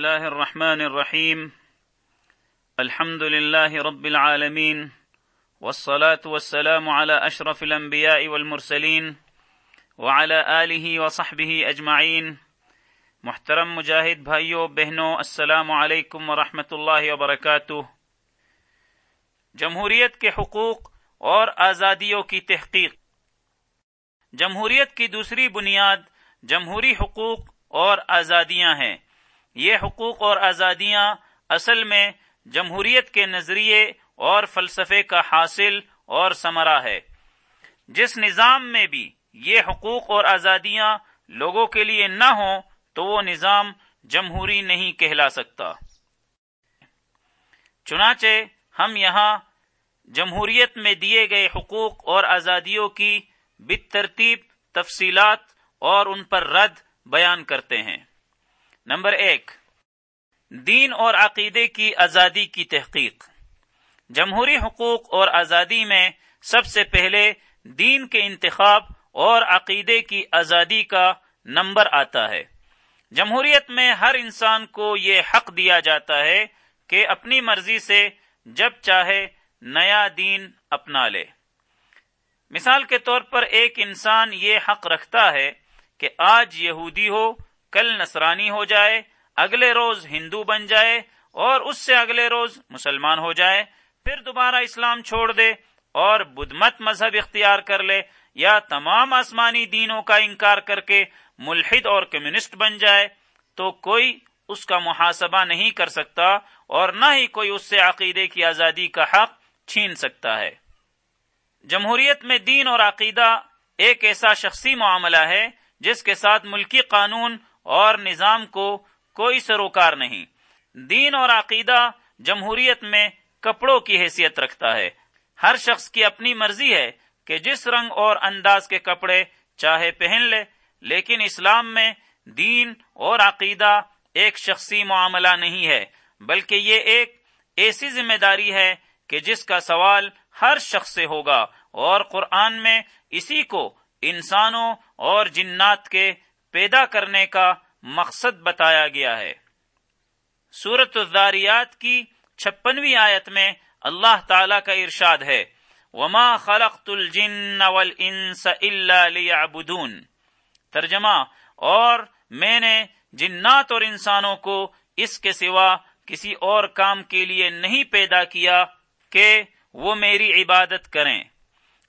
الله الرحمن الرحيم. الحمد لله رب العالمين. والصلاة والسلام على أشرف الأنبياء والمرسلين وعلى آله وصحبه أجمعين. محترم مجاہد بھائیوں بہنوں السلام علیکم ورحمۃ اللہ وبرکاتہ. جمہوریت کے حقوق اور آزادیوں کی تحقیق. جمہوریت کی دوسری بنیاد جمہوری حقوق اور آزادیاں ہیں۔ یہ حقوق اور آزادیاں اصل میں جمہوریت کے نظریے اور فلسفے کا حاصل اور ثمرہ ہے۔ جس نظام میں بھی یہ حقوق اور آزادیاں لوگوں کے لیے نہ ہوں، تو وہ نظام جمہوری نہیں کہلا سکتا۔ چنانچہ ہم یہاں جمہوریت میں دیے گئے حقوق اور آزادیوں کی بترتیب تفصیلات اور ان پر رد بیان کرتے ہیں۔ نمبر ایک، دین اور عقیدے کی آزادی کی تحقیق۔ جمہوری حقوق اور آزادی میں سب سے پہلے دین کے انتخاب اور عقیدے کی آزادی کا نمبر آتا ہے۔ جمہوریت میں ہر انسان کو یہ حق دیا جاتا ہے کہ اپنی مرضی سے جب چاہے نیا دین اپنا لے۔ مثال کے طور پر ایک انسان یہ حق رکھتا ہے کہ آج یہودی ہو کل نصرانی ہو جائے، اگلے روز ہندو بن جائے اور اس سے اگلے روز مسلمان ہو جائے، پھر دوبارہ اسلام چھوڑ دے اور بدھ مت مذہب اختیار کر لے یا تمام آسمانی دینوں کا انکار کر کے ملحد اور کمیونسٹ بن جائے، تو کوئی اس کا محاسبہ نہیں کر سکتا اور نہ ہی کوئی اس سے عقیدے کی آزادی کا حق چھین سکتا ہے۔ جمہوریت میں دین اور عقیدہ ایک ایسا شخصی معاملہ ہے جس کے ساتھ ملکی قانون اور نظام کو کوئی سروکار نہیں۔ دین اور عقیدہ جمہوریت میں کپڑوں کی حیثیت رکھتا ہے۔ ہر شخص کی اپنی مرضی ہے کہ جس رنگ اور انداز کے کپڑے چاہے پہن لے، لیکن اسلام میں دین اور عقیدہ ایک شخصی معاملہ نہیں ہے، بلکہ یہ ایک ایسی ذمہ داری ہے کہ جس کا سوال ہر شخص سے ہوگا۔ اور قرآن میں اسی کو انسانوں اور جنات کے پیدا کرنے کا مقصد بتایا گیا ہے۔ سورت الزاریات کی چھپنویں آیت میں اللہ تعالی کا ارشاد ہے، وما خلقت الجن والانس الا ليعبدون۔ ترجمہ، اور میں نے جنات اور انسانوں کو اس کے سوا کسی اور کام کے لیے نہیں پیدا کیا کہ وہ میری عبادت کریں۔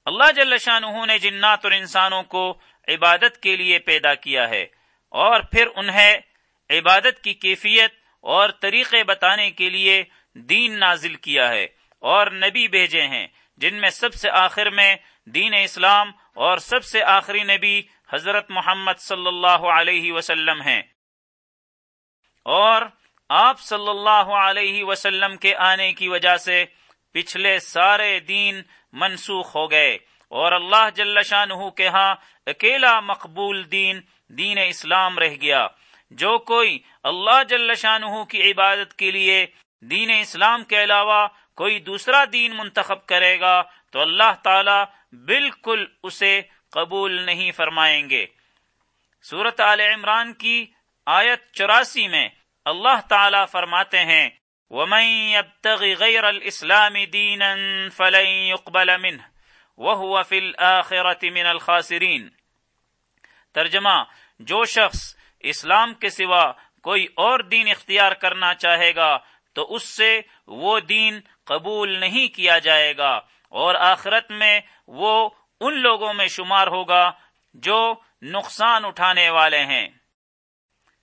اللہ جل شاہ نے جنات اور انسانوں کو عبادت کے لیے پیدا کیا ہے اور پھر انہیں عبادت کی کیفیت اور طریقے بتانے کے لیے دین نازل کیا ہے اور نبی بھیجے ہیں، جن میں سب سے آخر میں دین اسلام اور سب سے آخری نبی حضرت محمد صلی اللہ علیہ وسلم ہیں۔ اور آپ صلی اللہ علیہ وسلم کے آنے کی وجہ سے پچھلے سارے دین منسوخ ہو گئے۔ اور اللہ جل شاہ کے ہاں اکیلا مقبول دین دین اسلام رہ گیا۔ جو کوئی اللہ جل شاہ کی عبادت کے لیے دین اسلام کے علاوہ کوئی دوسرا دین منتخب کرے گا، تو اللہ تعالی بالکل اسے قبول نہیں فرمائیں گے۔ صورت عال عمران کی آیت چوراسی میں اللہ تعالی فرماتے ہیں، وَمَن يَبْتَغِ غَيْرَ الْإِسْلَامِ دِينًا فَلَن يُقْبَلَ مِنْهُ۔ وَهُوَ فِي الْآخِرَةِ مِنَ الْخَاسِرِينَ ترجمہ، جو شخص اسلام کے سوا کوئی اور دین اختیار کرنا چاہے گا، تو اس سے وہ دین قبول نہیں کیا جائے گا، اور آخرت میں وہ ان لوگوں میں شمار ہوگا جو نقصان اٹھانے والے ہیں۔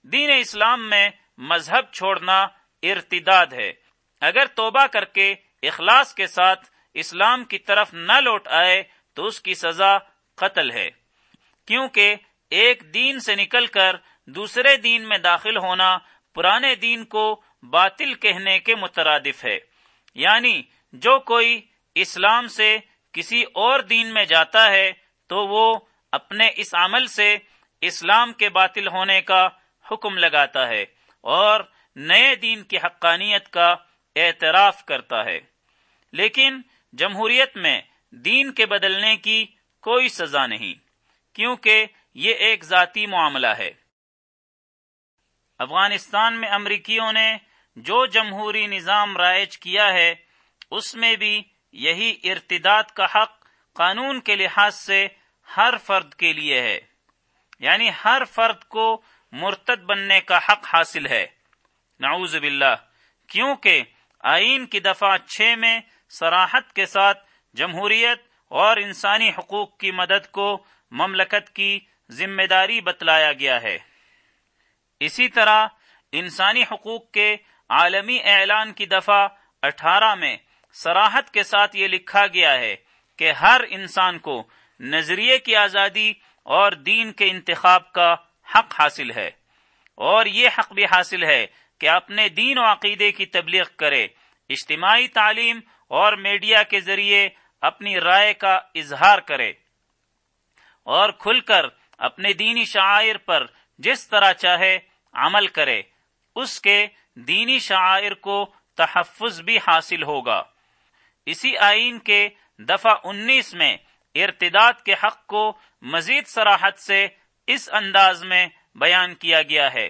دین اسلام میں مذہب چھوڑنا ارتداد ہے۔ اگر توبہ کر کے اخلاص کے ساتھ اسلام کی طرف نہ لوٹ آئے تو اس کی سزا قتل ہے۔ کیونکہ ایک دین سے نکل کر دوسرے دین میں داخل ہونا پرانے دین کو باطل کہنے کے مترادف ہے۔ یعنی جو کوئی اسلام سے کسی اور دین میں جاتا ہے تو وہ اپنے اس عمل سے اسلام کے باطل ہونے کا حکم لگاتا ہے اور نئے دین کی حقانیت کا اعتراف کرتا ہے۔ لیکن جمہوریت میں دین کے بدلنے کی کوئی سزا نہیں، کیونکہ یہ ایک ذاتی معاملہ ہے۔ افغانستان میں امریکیوں نے جو جمہوری نظام رائج کیا ہے، اس میں بھی یہی ارتداد کا حق قانون کے لحاظ سے ہر فرد کے لیے ہے۔ یعنی ہر فرد کو مرتد بننے کا حق حاصل ہے۔ نعوذ باللہ، کیونکہ آئین کی دفعہ چھ میں سراحت کے ساتھ جمہوریت اور انسانی حقوق کی مدد کو مملکت کی ذمہ داری بتلایا گیا ہے۔ اسی طرح انسانی حقوق کے عالمی اعلان کی دفعہ اٹھارہ میں سراحت کے ساتھ یہ لکھا گیا ہے کہ ہر انسان کو نظریے کی آزادی اور دین کے انتخاب کا حق حاصل ہے اور یہ حق بھی حاصل ہے کہ اپنے دین و عقیدے کی تبلیغ کرے، اجتماعی تعلیم اور میڈیا کے ذریعے اپنی رائے کا اظہار کرے اور کھل کر اپنے دینی شاعر پر جس طرح چاہے عمل کرے، اس کے دینی شاعر کو تحفظ بھی حاصل ہوگا۔ اسی آئین کے دفعہ انیس میں ارتداد کے حق کو مزید سراحت سے اس انداز میں بیان کیا گیا ہے۔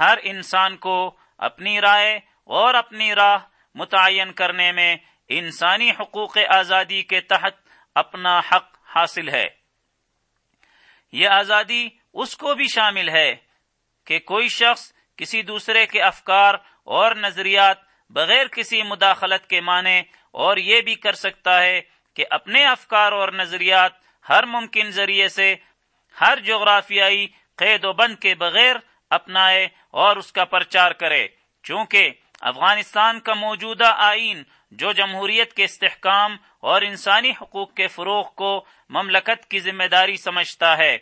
ہر انسان کو اپنی رائے اور اپنی راہ متعین کرنے میں انسانی حقوق آزادی کے تحت اپنا حق حاصل ہے۔ یہ آزادی اس کو بھی شامل ہے کہ کوئی شخص کسی دوسرے کے افکار اور نظریات بغیر کسی مداخلت کے معنی اور یہ بھی کر سکتا ہے کہ اپنے افکار اور نظریات ہر ممکن ذریعے سے ہر جغرافیائی قید و بند کے بغیر اپنائے اور اس کا پرچار کرے، چونکہ افغانستان کا موجودہ آئین جو جمہوریت کے استحکام اور انسانی حقوق کے فروغ کو مملکت کی ذمہ داری سمجھتا ہے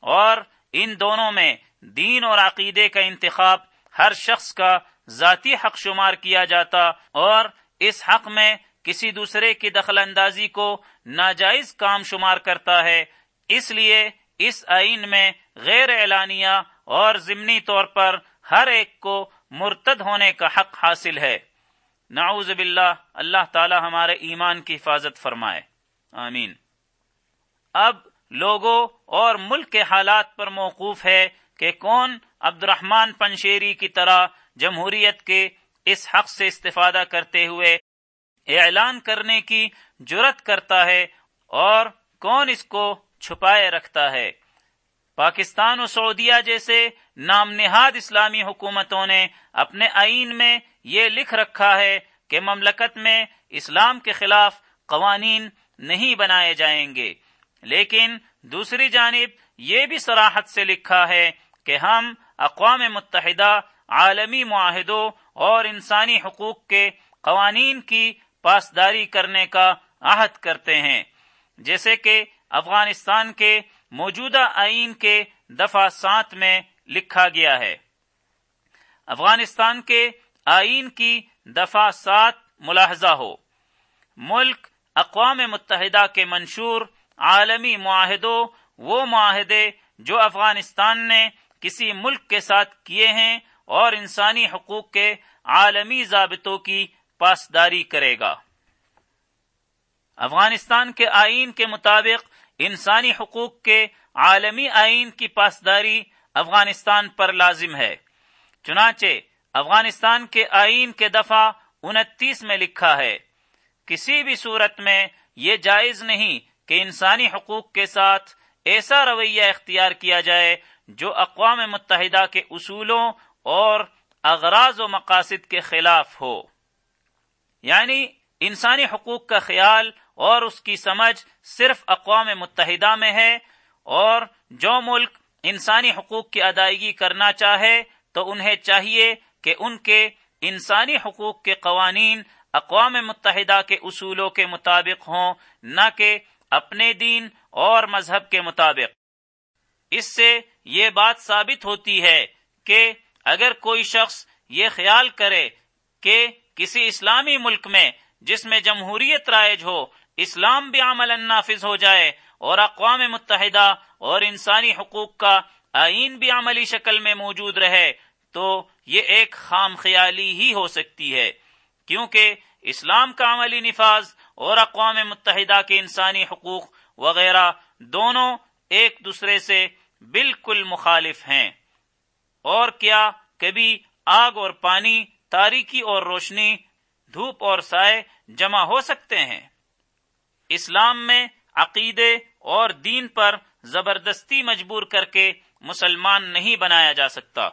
اور ان دونوں میں دین اور عقیدے کا انتخاب ہر شخص کا ذاتی حق شمار کیا جاتا اور اس حق میں کسی دوسرے کی دخل اندازی کو ناجائز کام شمار کرتا ہے۔ اس لیے اس آئین میں غیر اعلانیہ اور ضمنی طور پر ہر ایک کو مرتد ہونے کا حق حاصل ہے۔ نعوذ باللہ، اللہ تعالی ہمارے ایمان کی حفاظت فرمائے۔ آمین۔ اب لوگوں اور ملک کے حالات پر موقوف ہے کہ کون عبد الرحمان پنشیری کی طرح جمہوریت کے اس حق سے استفادہ کرتے ہوئے اعلان کرنے کی جرت کرتا ہے اور کون اس کو چھپائے رکھتا ہے۔ پاکستان و سعودیہ جیسے نام نہاد اسلامی حکومتوں نے اپنے آئین میں یہ لکھ رکھا ہے کہ مملکت میں اسلام کے خلاف قوانین نہیں بنائے جائیں گے۔ لیکن دوسری جانب یہ بھی سراحت سے لکھا ہے کہ ہم اقوام متحدہ، عالمی معاہدوں اور انسانی حقوق کے قوانین کی پاسداری کرنے کا عہد کرتے ہیں۔ جیسے کہ افغانستان کے موجودہ آئین کے دفعہ سات میں لکھا گیا ہے۔ افغانستان کے آئین کی دفعہ سات ملاحظہ ہو۔ ملک اقوام متحدہ کے منشور عالمی معاہدوں، وہ معاہدے جو افغانستان نے کسی ملک کے ساتھ کیے ہیں اور انسانی حقوق کے عالمی ضابطوں کی پاسداری کرے گا۔ افغانستان کے آئین کے مطابق انسانی حقوق کے عالمی آئین کی پاسداری افغانستان پر لازم ہے۔ چنانچہ افغانستان کے آئین کے دفعہ انتیس میں لکھا ہے، کسی بھی صورت میں یہ جائز نہیں کہ انسانی حقوق کے ساتھ ایسا رویہ اختیار کیا جائے جو اقوام متحدہ کے اصولوں اور اغراض و مقاصد کے خلاف ہو۔ یعنی انسانی حقوق کا خیال اور اس کی سمجھ صرف اقوام متحدہ میں ہے اور جو ملک انسانی حقوق کی ادائیگی کرنا چاہے تو انہیں چاہیے کہ ان کے انسانی حقوق کے قوانین اقوام متحدہ کے اصولوں کے مطابق ہوں، نہ کہ اپنے دین اور مذہب کے مطابق۔ اس سے یہ بات ثابت ہوتی ہے کہ اگر کوئی شخص یہ خیال کرے کہ کسی اسلامی ملک میں جس میں جمہوریت رائج ہو، اسلام بھی عمل نافذ ہو جائے اور اقوام متحدہ اور انسانی حقوق کا آئین بھی عملی شکل میں موجود رہے تو یہ ایک خام خیالی ہی ہو سکتی ہے، کیونکہ اسلام کا عملی نفاذ اور اقوام متحدہ کے انسانی حقوق وغیرہ دونوں ایک دوسرے سے بالکل مخالف ہیں۔ اور کیا کبھی آگ اور پانی، تاریکی اور روشنی، دھوپ اور سائے جمع ہو سکتے ہیں؟ اسلام میں عقیدے اور دین پر زبردستی مجبور کر کے مسلمان نہیں بنایا جا سکتا۔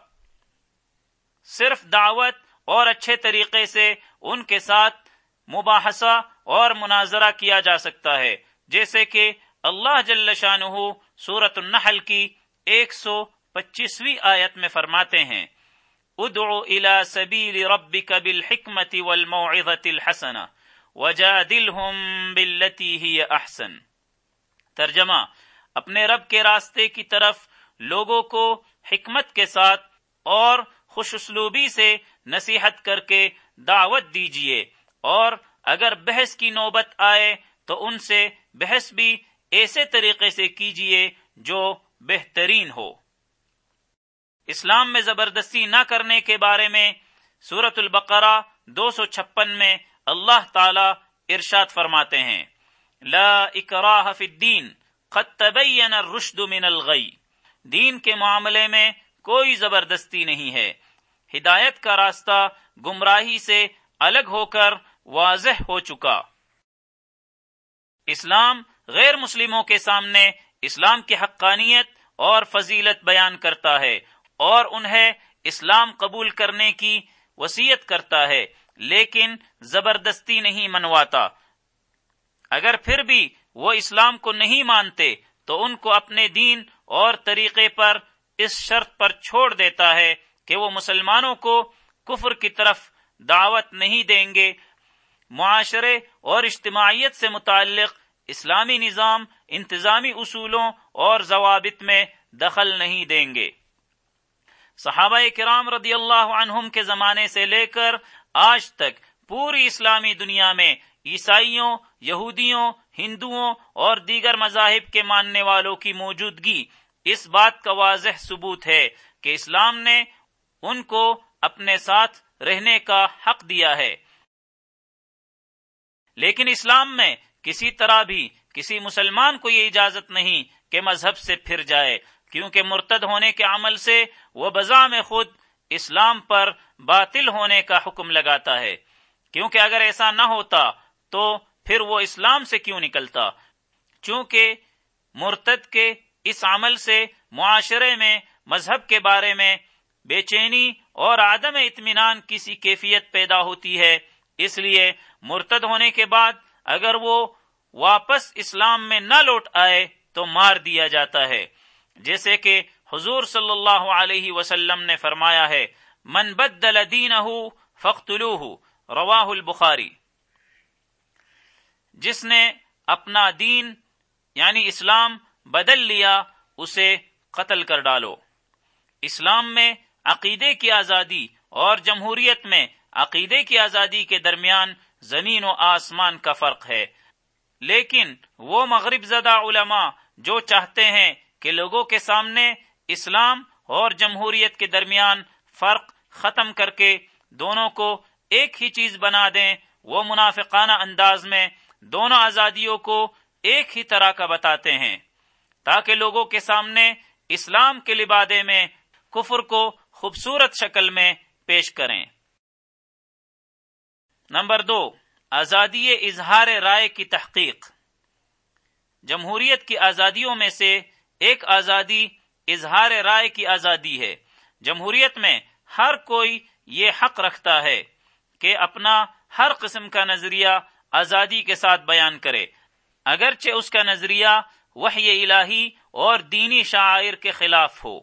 صرف دعوت اور اچھے طریقے سے ان کے ساتھ مباحثہ اور مناظرہ کیا جا سکتا ہے، جیسے کہ اللہ جل شاہ سورت النحل کی ایک سو پچیسویں آیت میں فرماتے ہیں، ادعو الى سبیل ربک بالحکمت والموعظت الحسنہ، وجادلہم باللتی ہی احسن۔ ترجمہ، اپنے رب کے راستے کی طرف لوگوں کو حکمت کے ساتھ اور خوش اسلوبی سے نصیحت کر کے دعوت دیجیے اور اگر بحث کی نوبت آئے تو ان سے بحث بھی ایسے طریقے سے کیجیے جو بہترین ہو۔ اسلام میں زبردستی نہ کرنے کے بارے میں سورت البقرہ دو سو چھپن میں اللہ تعالی ارشاد فرماتے ہیں۔ لا اکراہ فی الدین، قد تبین الرشد من الغی۔ دین کے معاملے میں کوئی زبردستی نہیں ہے۔ ہدایت کا راستہ گمراہی سے الگ ہو کر واضح ہو چکا۔ اسلام غیر مسلموں کے سامنے اسلام کی حقانیت اور فضیلت بیان کرتا ہے اور انہیں اسلام قبول کرنے کی وسیعت کرتا ہے، لیکن زبردستی نہیں منواتا۔ اگر پھر بھی وہ اسلام کو نہیں مانتے، تو ان کو اپنے دین اور طریقے پر اس شرط پر چھوڑ دیتا ہے کہ وہ مسلمانوں کو کفر کی طرف دعوت نہیں دیں گے۔ معاشرے اور اجتماعیت سے متعلق اسلامی نظام انتظامی اصولوں اور ضوابط میں دخل نہیں دیں گے۔ صحابہ کرام رضی اللہ عنہم کے زمانے سے لے کر آج تک پوری اسلامی دنیا میں عیسائیوں یہودیوں، ہندوؤں اور دیگر مذاہب کے ماننے والوں کی موجودگی اس بات کا واضح ثبوت ہے کہ اسلام نے ان کو اپنے ساتھ رہنے کا حق دیا ہے۔ لیکن اسلام میں کسی طرح بھی کسی مسلمان کو یہ اجازت نہیں کہ مذہب سے پھر جائے، کیونکہ مرتد ہونے کے عمل سے وہ بزا میں خود اسلام پر باطل ہونے کا حکم لگاتا ہے۔ کیونکہ اگر ایسا نہ ہوتا تو پھر وہ اسلام سے کیوں نکلتا؟ چونکہ مرتد کے اس عمل سے معاشرے میں، مذہب کے بارے میں بے چینی اور عدم اطمینان کسی کیفیت پیدا ہوتی ہے۔ اس لیے مرتد ہونے کے بعد اگر وہ واپس اسلام میں نہ لوٹ آئے تو مار دیا جاتا ہے۔ جیسے کہ حضور صلی اللہ علیہ وسلم نے فرمایا ہے، من بدل دینہ فقتلوہ رواہ البخاری۔ جس نے اپنا دین یعنی اسلام بدل لیا، اسے قتل کر ڈالو۔ اسلام میں عقیدے کی آزادی اور جمہوریت میں عقیدے کی آزادی کے درمیان زمین و آسمان کا فرق ہے۔ لیکن وہ مغرب زدہ علماء جو چاہتے ہیں کہ لوگوں کے سامنے اسلام اور جمہوریت کے درمیان فرق ختم کر کے دونوں کو ایک ہی چیز بنا دیں، وہ منافقانہ انداز میں دونوں آزادیوں کو ایک ہی طرح کا بتاتے ہیں، تاکہ لوگوں کے سامنے اسلام کے لبادے میں کفر کو خوبصورت شکل میں پیش کریں۔ نمبر دو، آزادی اظہار رائے کی تحقیق۔ جمہوریت کی آزادیوں میں سے ایک آزادی اظہار رائے کی آزادی ہے۔ جمہوریت میں ہر کوئی یہ حق رکھتا ہے کہ اپنا ہر قسم کا نظریہ آزادی کے ساتھ بیان کرے۔ اگرچہ اس کا نظریہ وحی الہی اور دینی شاعر کے خلاف ہو،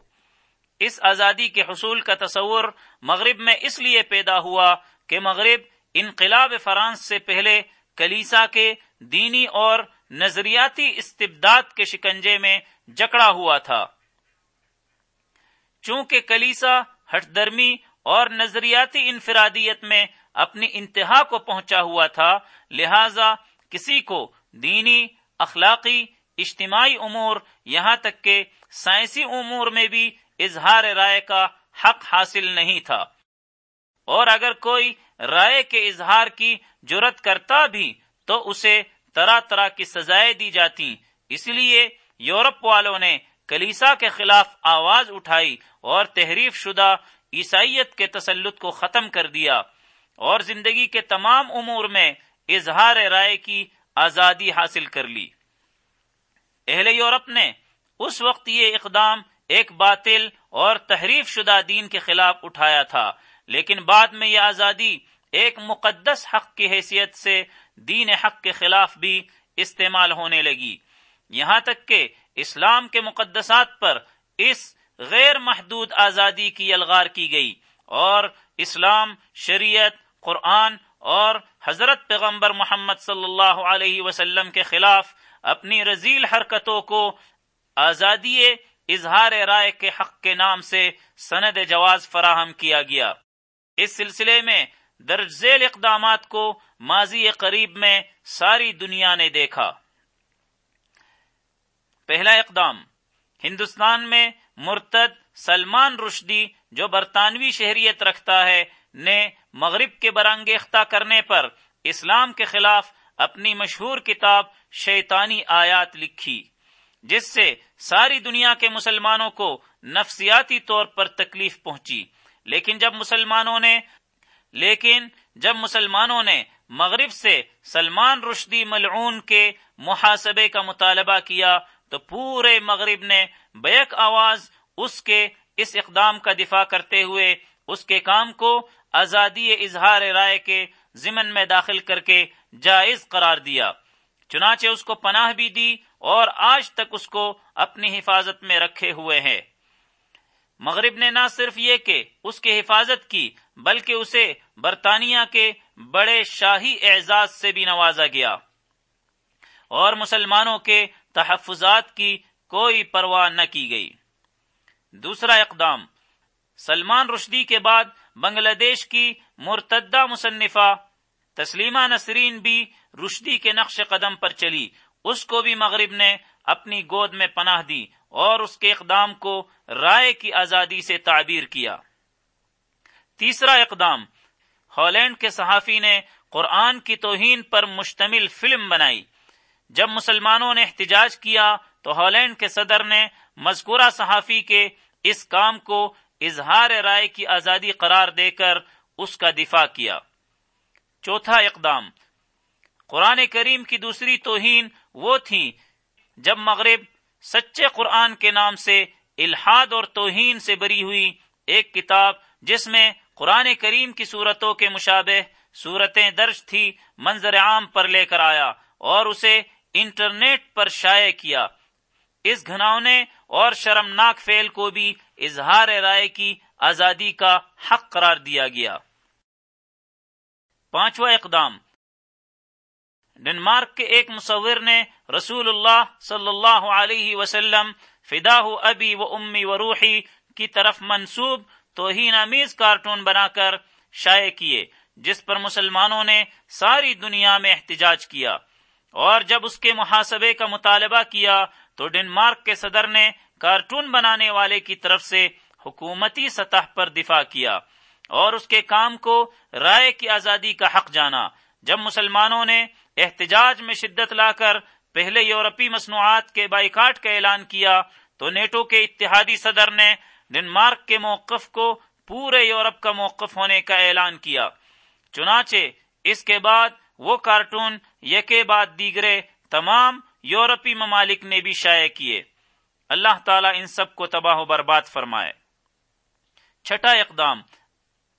اس آزادی کے حصول کا تصور مغرب میں اس لیے پیدا ہوا کہ مغرب انقلاب فرانس سے پہلے کلیسا کے دینی اور نظریاتی استبداد کے شکنجے میں جکڑا ہوا تھا۔ چونکہ کلیسا ہٹ درمی اور نظریاتی انفرادیت میں اپنی انتہا کو پہنچا ہوا تھا، لہذا کسی کو دینی، اخلاقی، اجتماعی امور یہاں تک کہ سائنسی امور میں بھی اظہار رائے کا حق حاصل نہیں تھا۔ اور اگر کوئی رائے کے اظہار کی جرت کرتا بھی تو اسے طرح طرح کی سزائیں دی جاتی۔ اس لیے یورپ والوں نے کلیسا کے خلاف آواز اٹھائی اور تحریف شدہ عیسائیت کے تسلط کو ختم کر دیا۔ اور زندگی کے تمام امور میں اظہار رائے کی آزادی حاصل کر لی۔ اہل یورپ نے اس وقت یہ اقدام ایک باطل اور تحریف شدہ دین کے خلاف اٹھایا تھا، لیکن بعد میں یہ آزادی ایک مقدس حق کی حیثیت سے دین حق کے خلاف بھی استعمال ہونے لگی۔ یہاں تک کہ اسلام کے مقدسات پر اس غیر محدود آزادی کی الغار کی گئی اور اسلام، شریعت قرآن اور حضرت پیغمبر محمد صلی اللہ علیہ وسلم کے خلاف اپنی رزیل حرکتوں کو آزادی اظہار رائے کے حق کے نام سے سند جواز فراہم کیا گیا۔ اس سلسلے میں درج ذیل اقدامات کو ماضی قریب میں ساری دنیا نے دیکھا۔ پہلا اقدام، ہندوستان میں مرتد سلمان رشدی جو برطانوی شہریت رکھتا ہے، نے مغرب کے برانگیختہ کرنے پر اسلام کے خلاف اپنی مشہور کتاب شیطانی آیات لکھی، جس سے ساری دنیا کے مسلمانوں کو نفسیاتی طور پر تکلیف پہنچی۔ لیکن جب مسلمانوں نے، لیکن جب مسلمانوں نے مغرب سے سلمان رشدی ملعون کے محاسبے کا مطالبہ کیا، تو پورے مغرب نے بیک آواز اس کے اس اقدام کا دفاع کرتے ہوئے اس کے کام کو آزادی اظہار رائے کے ضمن میں داخل کر کے جائز قرار دیا۔ چنانچہ اس کو پناہ بھی دی اور آج تک اس کو اپنی حفاظت میں رکھے ہوئے ہیں۔ مغرب نے نہ صرف یہ کہ اس کی حفاظت کی، بلکہ اسے برطانیہ کے بڑے شاہی اعزاز سے بھی نوازا گیا۔ اور مسلمانوں کے تحفظات کی کوئی پرواہ نہ کی گئی۔ دوسرا اقدام، سلمان رشدی کے بعد بنگلہ دیش کی مرتدہ مصنفہ تسلیمہ نسرین بھی رشدی کے نقش قدم پر چلی۔ اس کو بھی مغرب نے اپنی گود میں پناہ دی اور اس کے اقدام کو رائے کی آزادی سے تعبیر کیا۔ تیسرا اقدام، ہالینڈ کے صحافی نے قرآن کی توہین پر مشتمل فلم بنائی۔ جب مسلمانوں نے احتجاج کیا تو ہالینڈ کے صدر نے مذکورہ صحافی کے اس کام کو اظہار رائے کی آزادی قرار دے کر اس کا دفاع کیا۔ چوتھا اقدام، قرآن کریم کی دوسری توہین وہ تھی جب مغرب سچے قرآن کے نام سے الحاد اور توہین سے بری ہوئی ایک کتاب جس میں قرآن کریم کی صورتوں کے مشابہ صورتیں درج تھی منظر عام پر لے کر آیا اور اسے انٹرنیٹ پر شائع کیا۔ اس گھناؤنے اور شرمناک فعل کو بھی اظہار رائے کی آزادی کا حق قرار دیا گیا۔ پانچواں اقدام۔ ڈنمارک کے ایک مصور نے رسول اللہ صلی اللہ علیہ وسلم فدا ابی و امی و روحی کی طرف منسوب توہین امیز کارٹون بنا کر شائع کیے، جس پر مسلمانوں نے ساری دنیا میں احتجاج کیا اور جب اس کے محاسبے کا مطالبہ کیا تو ڈنمارک کے صدر نے کارٹون بنانے والے کی طرف سے حکومتی سطح پر دفاع کیا اور اس کے کام کو رائے کی آزادی کا حق جانا۔ جب مسلمانوں نے احتجاج میں شدت لا کر پہلے یورپی مصنوعات کے بائیکاٹ کا اعلان کیا، تو نیٹو کے اتحادی صدر نے ڈنمارک کے موقف کو پورے یورپ کا موقف ہونے کا اعلان کیا۔ چنانچہ اس کے بعد وہ کارٹون یکے بعد دیگرے تمام یورپی ممالک نے بھی شائع کیے۔ اللہ تعالیٰ ان سب کو تباہ و برباد فرمائے۔ چھٹا اقدام۔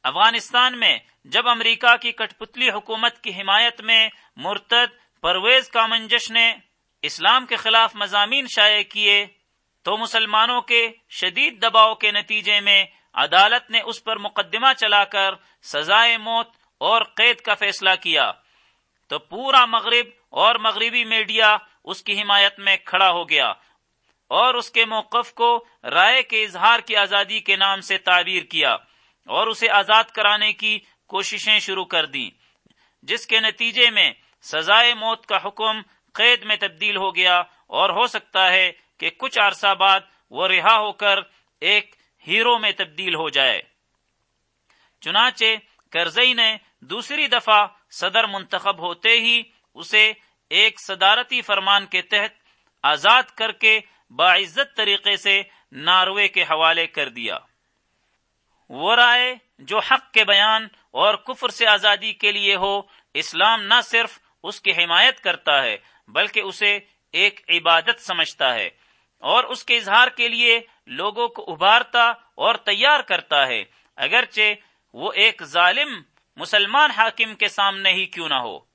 افغانستان میں جب امریکہ کی کٹ پتلی حکومت کی حمایت میں مرتد پرویز کامنجش نے اسلام کے خلاف مضامین شائع کیے، تو مسلمانوں کے شدید دباؤ کے نتیجے میں عدالت نے اس پر مقدمہ چلا کر سزائے موت اور قید کا فیصلہ کیا۔ تو پورا مغرب اور مغربی میڈیا اس کی حمایت میں کھڑا ہو گیا اور اس کے موقف کو رائے کے اظہار کی آزادی کے نام سے تعبیر کیا اور اسے آزاد کرانے کی کوششیں شروع کر دیں، جس کے نتیجے میں سزائے موت کا حکم قید میں تبدیل ہو گیا اور ہو سکتا ہے کہ کچھ عرصہ بعد وہ رہا ہو کر ایک ہیرو میں تبدیل ہو جائے۔ چنانچہ کرزئی نے دوسری دفعہ صدر منتخب ہوتے ہی اسے ایک صدارتی فرمان کے تحت آزاد کر کے باعزت طریقے سے ناروے کے حوالے کر دیا۔ وہ رائے جو حق کے بیان اور کفر سے آزادی کے لیے ہو، اسلام نہ صرف اس کی حمایت کرتا ہے، بلکہ اسے ایک عبادت سمجھتا ہے اور اس کے اظہار کے لیے لوگوں کو ابھارتا اور تیار کرتا ہے۔ اگرچہ وہ ایک ظالم مسلمان حاکم کے سامنے ہی کیوں نہ ہو۔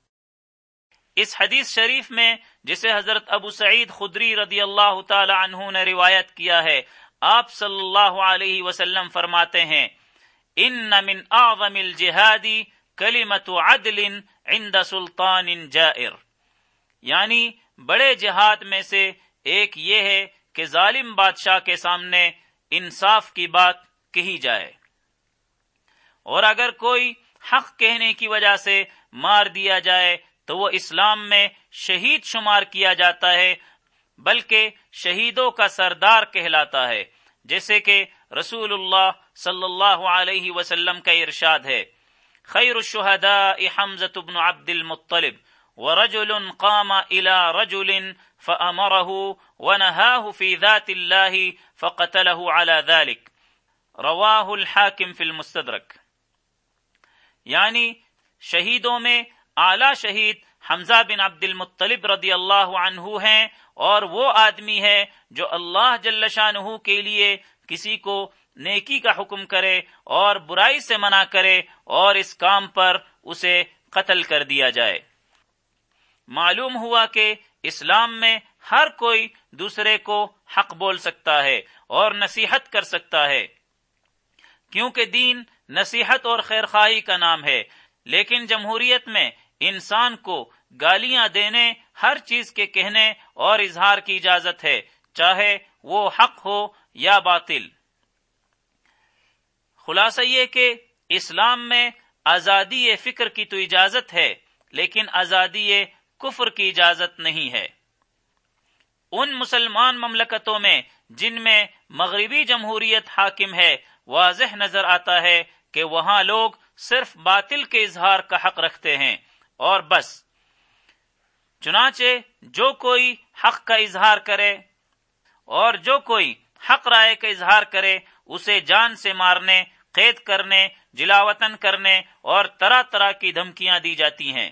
اس حدیث شریف میں جسے حضرت ابو سعید خدری رضی اللہ تعالی عنہ نے روایت کیا ہے، آپ صلی اللہ علیہ وسلم فرماتے ہیں، ان من اعظم الجہادی کلمت عدل عند سلطان جائر. یعنی بڑے جہاد میں سے ایک یہ ہے کہ ظالم بادشاہ کے سامنے انصاف کی بات کہی جائے۔ اور اگر کوئی حق کہنے کی وجہ سے مار دیا جائے تو وہ اسلام میں شہید شمار کیا جاتا ہے، بلکہ شہیدوں کا سردار کہلاتا ہے، جیسے کہ رسول اللہ صلی اللہ علیہ وسلم کا ارشاد ہے۔ خیر الشهداء حمزة بن عبد المطلب، ورجل قام الى رجل فامره ونهاه في ذات الله فقتله على ذلك رواه الحاكم في المستدرك یعنی شہیدوں میں اعلی شہید حمزہ بن عبد المطلب رضی اللہ عنہ ہیں اور وہ آدمی ہے جو اللہ جل شاہ کے لیے کسی کو نیکی کا حکم کرے اور برائی سے منع کرے اور اس کام پر اسے قتل کر دیا جائے۔ معلوم ہوا کہ اسلام میں ہر کوئی دوسرے کو حق بول سکتا ہے اور نصیحت کر سکتا ہے۔ کیونکہ دین نصیحت اور خیر خواہی کا نام ہے، لیکن جمہوریت میں انسان کو گالیاں دینے، ہر چیز کے کہنے اور اظہار کی اجازت ہے، چاہے وہ حق ہو یا باطل۔ خلاصہ یہ کہ اسلام میں آزادی فکر کی تو اجازت ہے، لیکن آزادی کفر کی اجازت نہیں ہے۔ ان مسلمان مملکتوں میں جن میں مغربی جمہوریت حاکم ہے، واضح نظر آتا ہے کہ وہاں لوگ صرف باطل کے اظہار کا حق رکھتے ہیں۔ اور بس۔ چنانچہ جو کوئی حق کا اظہار کرے اور جو کوئی حق رائے کا اظہار کرے، اسے جان سے مارنے، قید کرنے جلاوطن کرنے اور طرح طرح کی دھمکیاں دی جاتی ہیں۔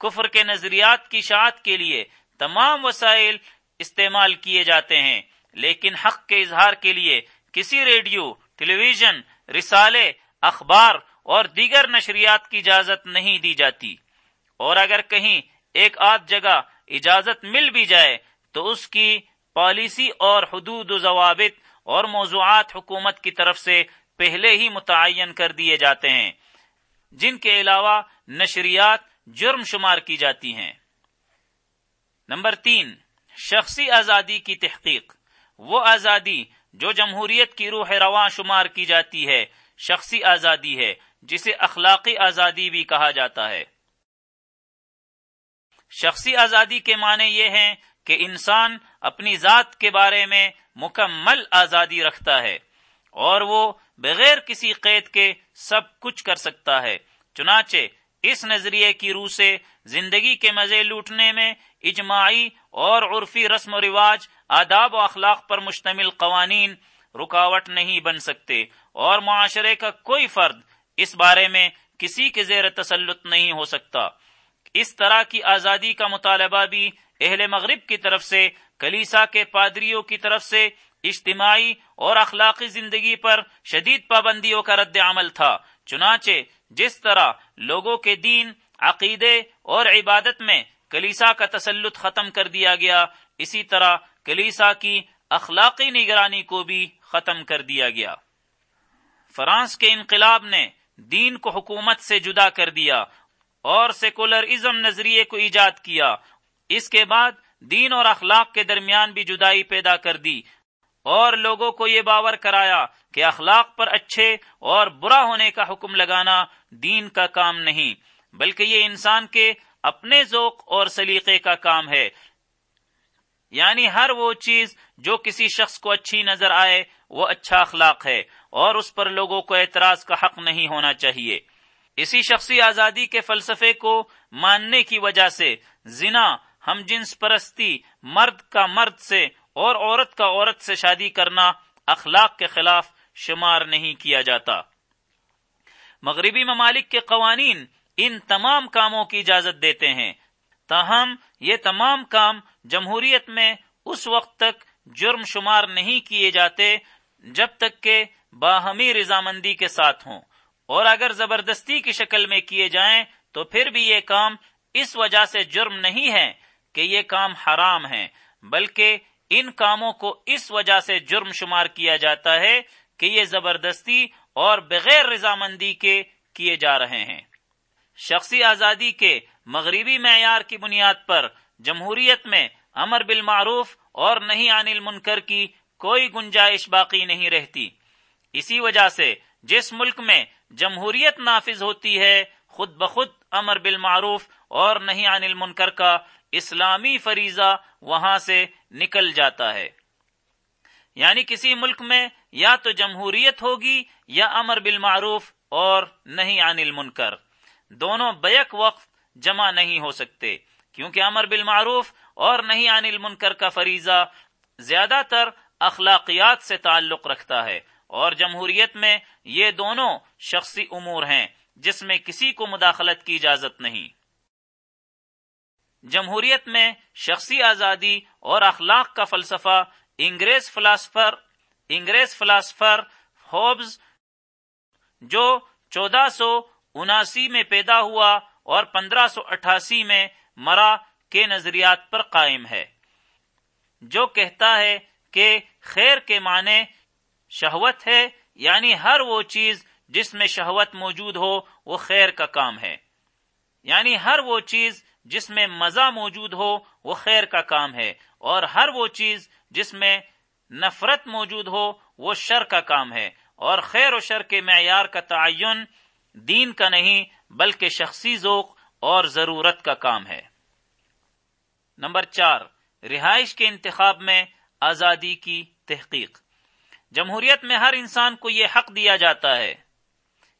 کفر کے نظریات کی شاعت کے لیے تمام وسائل استعمال کیے جاتے ہیں، لیکن حق کے اظہار کے لیے کسی ریڈیو ٹیلی ویژن رسالے، اخبار اور دیگر نشریات کی اجازت نہیں دی جاتی۔ اور اگر کہیں ایک آدھ جگہ اجازت مل بھی جائے، تو اس کی پالیسی اور حدود و ضوابط اور موضوعات حکومت کی طرف سے پہلے ہی متعین کر دیے جاتے ہیں، جن کے علاوہ نشریات جرم شمار کی جاتی ہیں۔ نمبر تین، شخصی آزادی کی تحقیق۔ وہ آزادی جو جمہوریت کی روح رواں شمار کی جاتی ہے، شخصی آزادی ہے، جسے اخلاقی آزادی بھی کہا جاتا ہے۔ شخصی آزادی کے معنی یہ ہیں کہ انسان اپنی ذات کے بارے میں مکمل آزادی رکھتا ہے اور وہ بغیر کسی قید کے سب کچھ کر سکتا ہے۔ چنانچہ اس نظریے کی روح سے زندگی کے مزے لوٹنے میں اجماعی اور عرفی رسم و رواج، آداب و اخلاق پر مشتمل قوانین رکاوٹ نہیں بن سکتے اور معاشرے کا کوئی فرد اس بارے میں کسی کے زیر تسلط نہیں ہو سکتا۔ اس طرح کی آزادی کا مطالبہ بھی اہل مغرب کی طرف سے، کلیسا کے پادریوں کی طرف سے اجتماعی اور اخلاقی زندگی پر شدید پابندیوں کا رد عمل تھا۔ چنانچہ جس طرح لوگوں کے دین، عقیدے اور عبادت میں کلیسا کا تسلط ختم کر دیا گیا، اسی طرح کلیسا کی اخلاقی نگرانی کو بھی ختم کر دیا گیا۔ فرانس کے انقلاب نے دین کو حکومت سے جدا کر دیا۔ اور سیکولرزم نظریے کو ایجاد کیا۔ اس کے بعد دین اور اخلاق کے درمیان بھی جدائی پیدا کر دی۔ اور لوگوں کو یہ باور کرایا کہ اخلاق پر اچھے اور برا ہونے کا حکم لگانا دین کا کام نہیں، بلکہ یہ انسان کے اپنے ذوق اور سلیقے کا کام ہے۔ یعنی ہر وہ چیز جو کسی شخص کو اچھی نظر آئے، وہ اچھا اخلاق ہے اور اس پر لوگوں کو اعتراض کا حق نہیں ہونا چاہیے۔ اسی شخصی آزادی کے فلسفے کو ماننے کی وجہ سے زنا، ہم جنس پرستی، مرد کا مرد سے اور عورت کا عورت سے شادی کرنا اخلاق کے خلاف شمار نہیں کیا جاتا۔ مغربی ممالک کے قوانین ان تمام کاموں کی اجازت دیتے ہیں۔ تاہم، یہ تمام کام جمہوریت میں اس وقت تک جرم شمار نہیں کیے جاتے جب تک کہ باہمی رضامندی کے ساتھ ہوں۔ اور اگر زبردستی کی شکل میں کیے جائیں تو پھر بھی یہ کام اس وجہ سے جرم نہیں ہے کہ یہ کام حرام ہے بلکہ ان کاموں کو اس وجہ سے جرم شمار کیا جاتا ہے کہ یہ زبردستی اور بغیر رضامندی کے کیے جا رہے ہیں۔ شخصی آزادی کے مغربی معیار کی بنیاد پر جمہوریت میں امر بالمعروف اور نہیں عن المنکر کی کوئی گنجائش باقی نہیں رہتی۔ اسی وجہ سے جس ملک میں جمہوریت نافذ ہوتی ہے، خود بخود امر بالمعروف اور نہیں عن المنکر کا اسلامی فریضہ وہاں سے نکل جاتا ہے۔ یعنی کسی ملک میں یا تو جمہوریت ہوگی یا امر بالمعروف اور نہیں عن المنکر۔ دونوں بیک وقت جمع نہیں ہو سکتے، کیونکہ امر بالمعروف اور نہیں عن المنکر کا فریضہ زیادہ تر اخلاقیات سے تعلق رکھتا ہے۔ اور جمہوریت میں یہ دونوں شخصی امور ہیں جس میں کسی کو مداخلت کی اجازت نہیں۔ جمہوریت میں شخصی آزادی اور اخلاق کا فلسفہ انگریز فلاسفر انگریز فلاسفر ہوبز، جو چودہ سو اناسی میں پیدا ہوا اور پندرہ سو اٹھاسی میں مرا کے نظریات پر قائم ہے، جو کہتا ہے کہ خیر کے معنی شہوت ہے یعنی ہر وہ چیز جس میں شہوت موجود ہو، وہ خیر کا کام ہے۔ یعنی ہر وہ چیز جس میں مزہ موجود ہو، وہ خیر کا کام ہے۔ اور ہر وہ چیز جس میں نفرت موجود ہو، وہ شر کا کام ہے۔ اور خیر و شر کے معیار کا تعین دین کا نہیں، بلکہ شخصی ذوق اور ضرورت کا کام ہے۔ نمبر چار، رہائش کے انتخاب میں آزادی کی تحقیق۔ جمہوریت میں ہر انسان کو یہ حق دیا جاتا ہے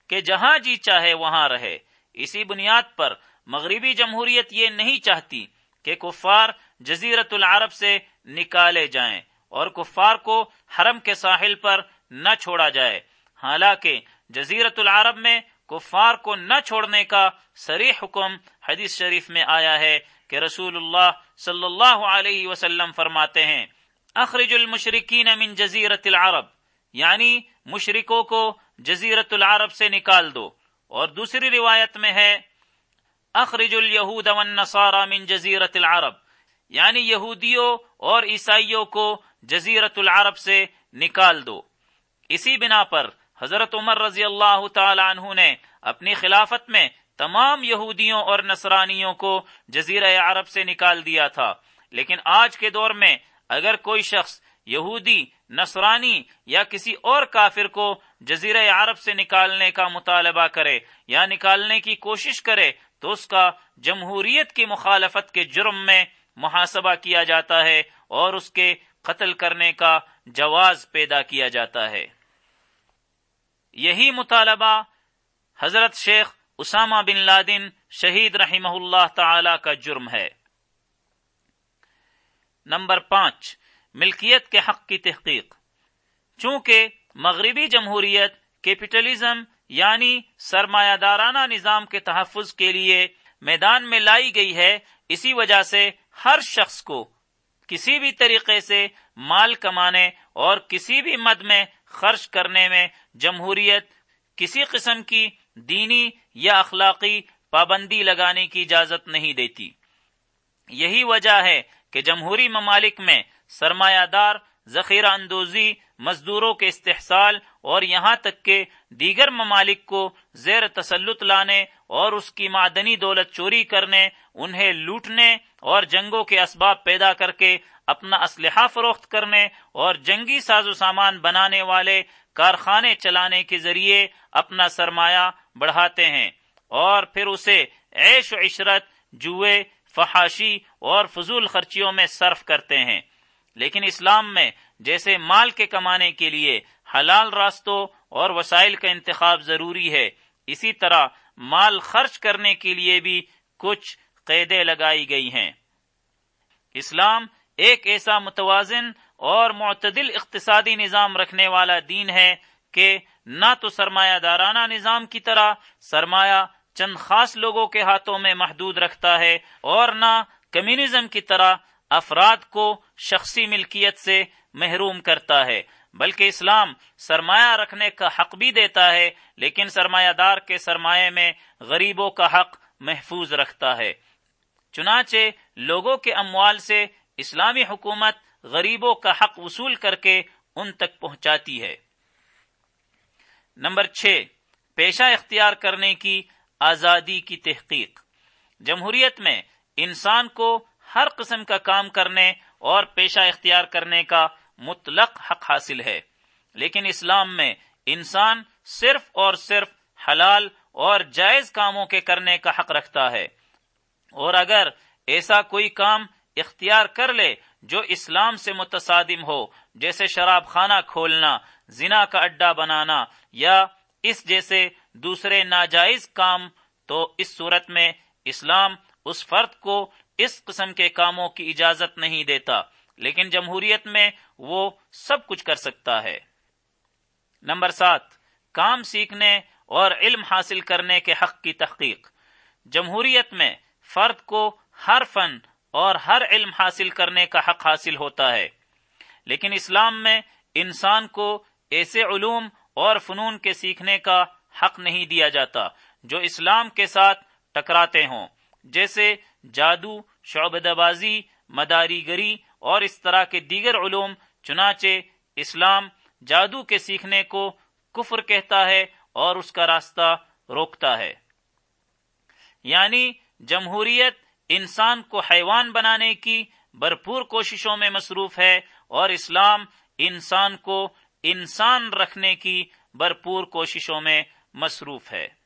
کہ جہاں جی چاہے وہاں رہے۔ اسی بنیاد پر مغربی جمہوریت یہ نہیں چاہتی کہ کفار جزیرت العرب سے نکالے جائیں اور کفار کو حرم کے ساحل پر نہ چھوڑا جائے۔ حالانکہ جزیرت العرب میں کفار کو نہ چھوڑنے کا سریح حکم حدیث شریف میں آیا ہے کہ رسول اللہ صلی اللہ علیہ وسلم فرماتے ہیں اخرج المشرقین من جزیرت العرب یعنی مشرکوں کو جزیرت العرب سے نکال دو۔ اور دوسری روایت میں ہے، اخرج الیہود والنصارى من جزیرت العرب یعنی یہودیوں اور عیسائیوں کو جزیرت العرب سے نکال دو۔ اسی بنا پر حضرت عمر رضی اللہ تعالی عنہ نے اپنی خلافت میں تمام یہودیوں اور نصرانیوں کو جزیرہ عرب سے نکال دیا تھا۔ لیکن آج کے دور میں اگر کوئی شخص یہودی، نصرانی یا کسی اور کافر کو جزیرہ عرب سے نکالنے کا مطالبہ کرے یا نکالنے کی کوشش کرے، تو اس کا جمہوریت کی مخالفت کے جرم میں محاسبہ کیا جاتا ہے اور اس کے قتل کرنے کا جواز پیدا کیا جاتا ہے۔ یہی مطالبہ حضرت شیخ اسامہ بن لادن شہید رحمہ اللہ تعالی کا جرم ہے۔ نمبر پانچ، ملکیت کے حق کی تحقیق۔ چونکہ مغربی جمہوریت کیپٹلزم یعنی سرمایہ دارانہ نظام کے تحفظ کے لیے میدان میں لائی گئی ہے، اسی وجہ سے ہر شخص کو کسی بھی طریقے سے مال کمانے اور کسی بھی مد میں خرچ کرنے میں جمہوریت کسی قسم کی دینی یا اخلاقی پابندی لگانے کی اجازت نہیں دیتی۔ یہی وجہ ہے کہ جمہوری ممالک میں سرمایہ دار، ذخیرہ اندوزی، مزدوروں کے استحصال اور یہاں تک کہ دیگر ممالک کو زیر تسلط لانے اور اس کی معدنی دولت چوری کرنے، انہیں لوٹنے اور جنگوں کے اسباب پیدا کر کے اپنا اسلحہ فروخت کرنے اور جنگی ساز و سامان بنانے والے کارخانے چلانے کے ذریعے اپنا سرمایہ بڑھاتے ہیں اور پھر اسے عیش و عشرت، جوئے فحاشی اور فضول خرچیوں میں صرف کرتے ہیں۔ لیکن اسلام میں جیسے مال کے کمانے کے لیے حلال راستوں اور وسائل کا انتخاب ضروری ہے، اسی طرح مال خرچ کرنے کے لیے بھی کچھ قیدیں لگائی گئی ہیں۔ اسلام ایک ایسا متوازن اور معتدل اقتصادی نظام رکھنے والا دین ہے کہ نہ تو سرمایہ دارانہ نظام کی طرح سرمایہ چند خاص لوگوں کے ہاتھوں میں محدود رکھتا ہے اور نہ کمیونزم کی طرح افراد کو شخصی ملکیت سے محروم کرتا ہے، بلکہ اسلام سرمایہ رکھنے کا حق بھی دیتا ہے، لیکن سرمایہ دار کے سرمایہ میں غریبوں کا حق محفوظ رکھتا ہے۔ چنانچہ لوگوں کے اموال سے اسلامی حکومت غریبوں کا حق وصول کر کے ان تک پہنچاتی ہے۔ نمبر چھ، پیشہ اختیار کرنے کی آزادی کی تحقیق۔ جمہوریت میں انسان کو ہر قسم کا کام کرنے اور پیشہ اختیار کرنے کا مطلق حق حاصل ہے۔ لیکن اسلام میں انسان صرف اور صرف حلال اور جائز کاموں کے کرنے کا حق رکھتا ہے۔ اور اگر ایسا کوئی کام اختیار کر لے جو اسلام سے متصادم ہو، جیسے شراب خانہ کھولنا، زنا کا اڈا بنانا یا اس جیسے دوسرے ناجائز کام، تو اس صورت میں اسلام اس فرد کو اس قسم کے کاموں کی اجازت نہیں دیتا، لیکن جمہوریت میں وہ سب کچھ کر سکتا ہے۔ نمبر سات، کام سیکھنے اور علم حاصل کرنے کے حق کی تحقیق۔ جمہوریت میں فرد کو ہر فن اور ہر علم حاصل کرنے کا حق حاصل ہوتا ہے، لیکن اسلام میں انسان کو ایسے علوم اور فنون کے سیکھنے کا حق نہیں دیا جاتا، جو اسلام کے ساتھ ٹکراتے ہوں۔ جیسے جادو شعبد بازی مداری گری اور اس طرح کے دیگر علوم، چنانچہ اسلام جادو کے سیکھنے کو کفر کہتا ہے اور اس کا راستہ روکتا ہے۔ یعنی جمہوریت انسان کو حیوان بنانے کی بھرپور کوششوں میں مصروف ہے اور اسلام انسان کو انسان رکھنے کی بھرپور کوششوں میں مصروف ہے۔